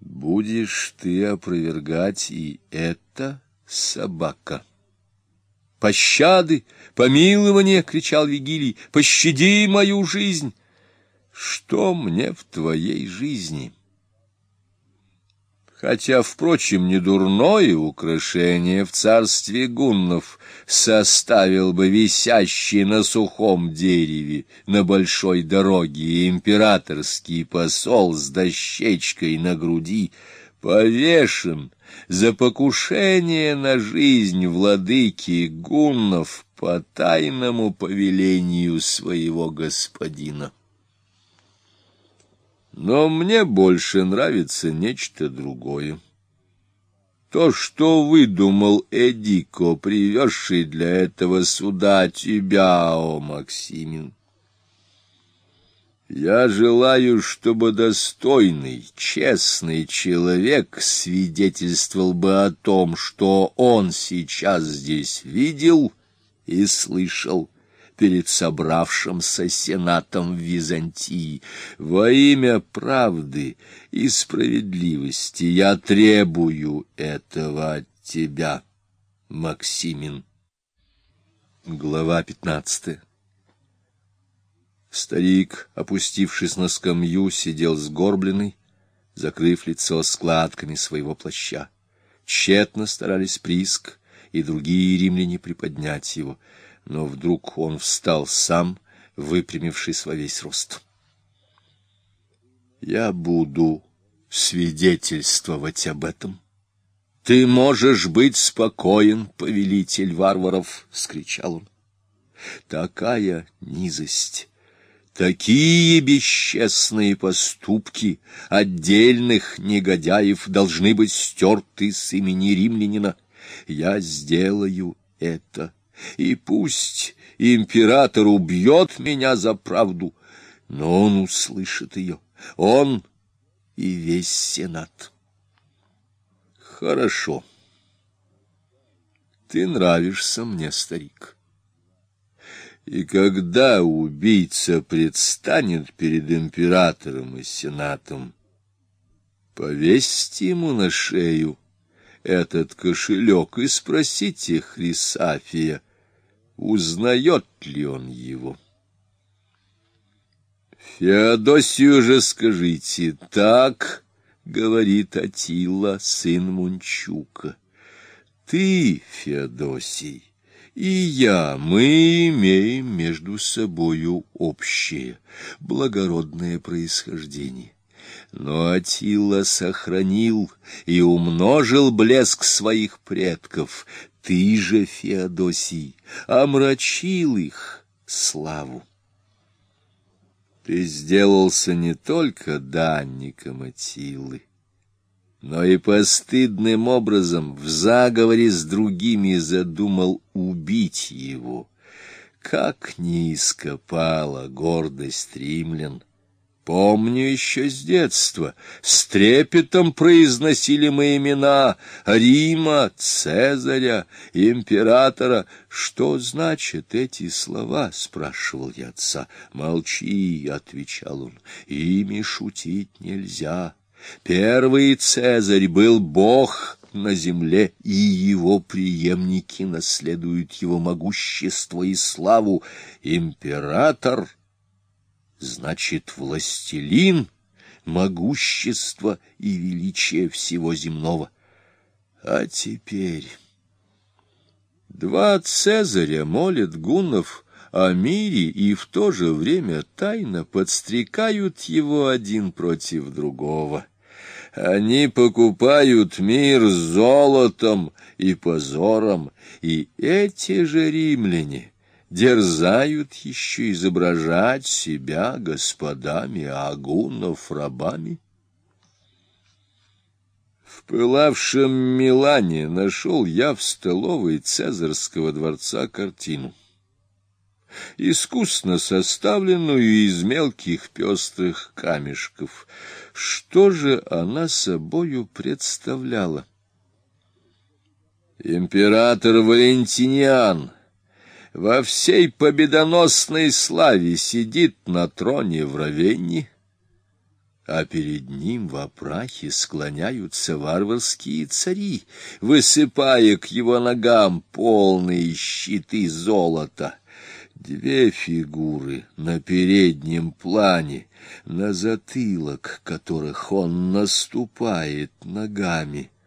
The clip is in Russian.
Будешь ты опровергать и это, собака. «Пощады, помилование!» — кричал Вигилий. «Пощади мою жизнь!» «Что мне в твоей жизни?» Хотя, впрочем, не дурное украшение в царстве гуннов составил бы висящий на сухом дереве на большой дороге императорский посол с дощечкой на груди, повешен за покушение на жизнь владыки гуннов по тайному повелению своего господина. Но мне больше нравится нечто другое. То, что выдумал Эдико, привезший для этого суда тебя, о Максимин. Я желаю, чтобы достойный, честный человек свидетельствовал бы о том, что он сейчас здесь видел и слышал перед собравшимся сенатом в Византии. Во имя правды и справедливости я требую этого от тебя, Максимин. Глава пятнадцатая Старик, опустившись на скамью, сидел сгорбленный, закрыв лицо складками своего плаща. Тщетно старались Приск и другие римляне приподнять его — но вдруг он встал сам, выпрямившись во весь рост. «Я буду свидетельствовать об этом. Ты можешь быть спокоен, повелитель варваров!» — скричал он. «Такая низость!» Такие бесчестные поступки отдельных негодяев должны быть стерты с имени римлянина. Я сделаю это и пусть император убьет меня за правду, но он услышит ее, он и весь сенат. Хорошо. Ты нравишься мне, старик. И когда убийца предстанет перед императором и сенатом, повесьте ему на шею этот кошелек и спросите Хрисафия, узнает ли он его. Феодосию же скажите, так, — говорит Атила, сын Мунчука, — ты, Феодосий, и я, мы имеем между собою общее, благородное происхождение. Но Атила сохранил и умножил блеск своих предков, ты же, Феодосий, омрачил их славу. Ты сделался не только данником Атилы, но и постыдным образом в заговоре с другими задумал убить его. Как низко пала гордость римлян! Помню еще с детства, с трепетом произносили мы имена Рима, Цезаря, императора. Что значат эти слова? — спрашивал я отца. Молчи, — отвечал он, — ими шутить нельзя. Первый Цезарь был бог на земле, и его преемники наследуют его могущество и славу. Император — значит, властелин могущества и величия всего земного. А теперь два Цезаря молят гуннов о мире и в то же время тайно подстрекают его один против другого. Они покупают мир золотом и позором, и эти же римляне дерзают еще изображать себя господами агунов рабами. В пылавшем Милане нашел я в столовой Цезарского дворца картину, искусно составленную из мелких пестрых камешков. Что же она собою представляла? Император Валентиниан — во всей победоносной славе сидит на троне в Равенне, а перед ним в опрахе склоняются варварские цари, высыпая к его ногам полные щиты золота. Две фигуры на переднем плане, на затылок которых он наступает ногами —